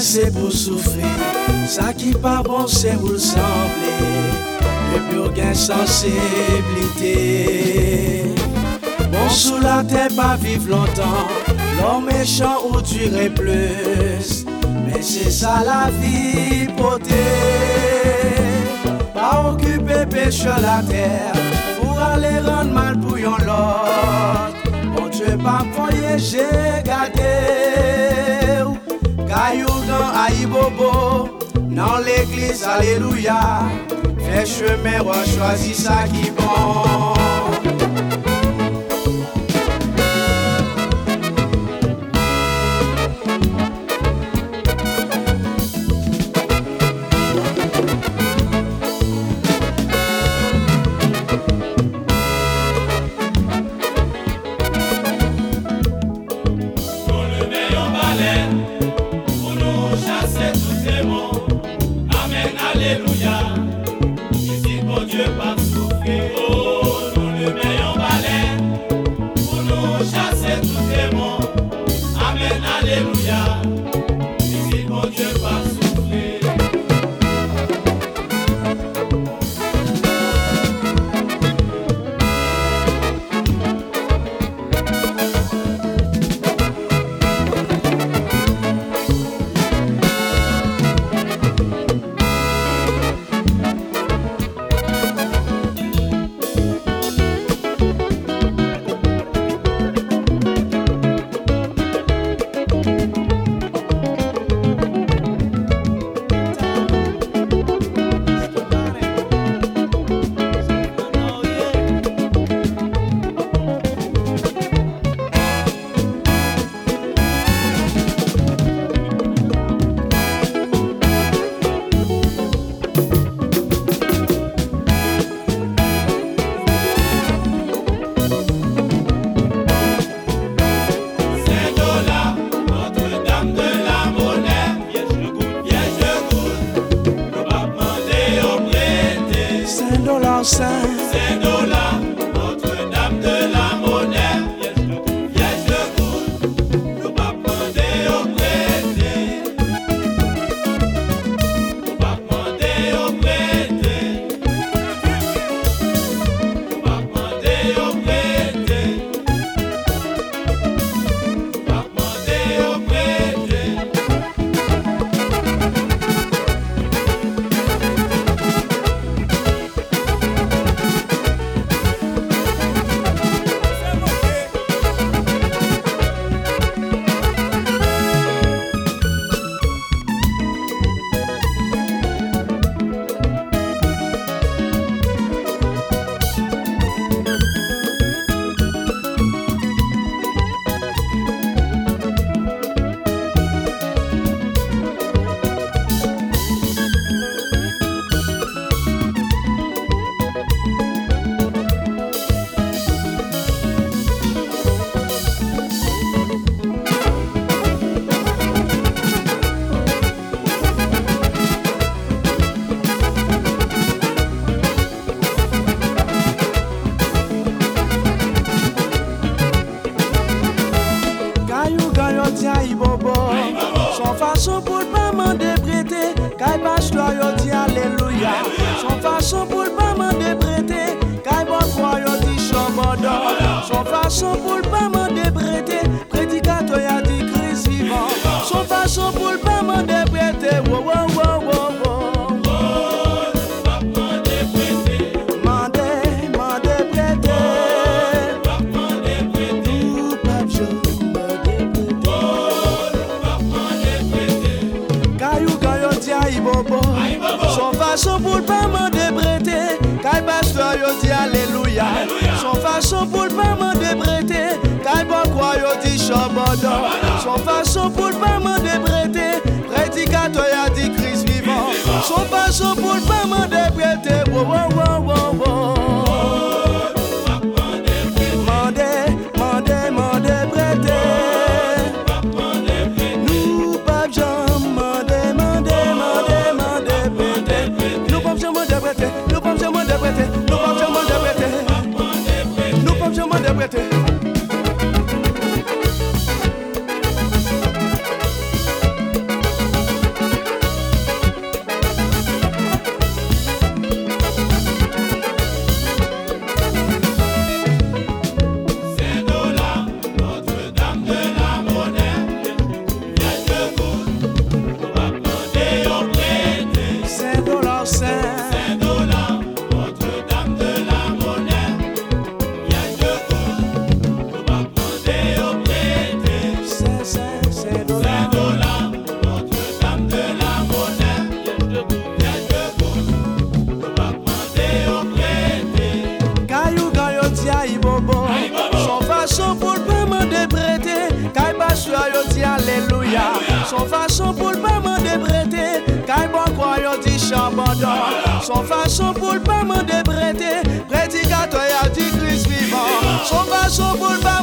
c'est pour souffrir. Ça qui pas bon, c'est vous sembler. Le pur gain sensibilité. Bon sous la terre, pas vivre longtemps. L'homme méchant ou durer plus. Mais c'est ça la vie, poté. Pas occuper péché la terre. Pour aller rendre mal pour yon l'autre. Bon Dieu, pas foyer, j'ai gardé. Dans Aïbobo. Dans l'église, alléluia. Fais chemin, roi, choisis ça qui bon. Alléluia. outside. diya yi bobo Son fason pou l'maman de brete Kay bach lo yo di aleluya. Son fason pou l'maman de brete Kay bon kwa yo di chobodo Son fason pou l'maman de brete Son façon pour le pas m'en déprêter Kay bon yo Son façon pour le pas m'en déprêter Prédicateur ya dit Christ vivant. Son façon pour le pas m'en déprêter fason pou l'pe mwen debrete Kaj bon kwayo di chanbandon Son fason pou l'pe mwen debrete Predikatoy a di kris vivan Son fason pou l'pe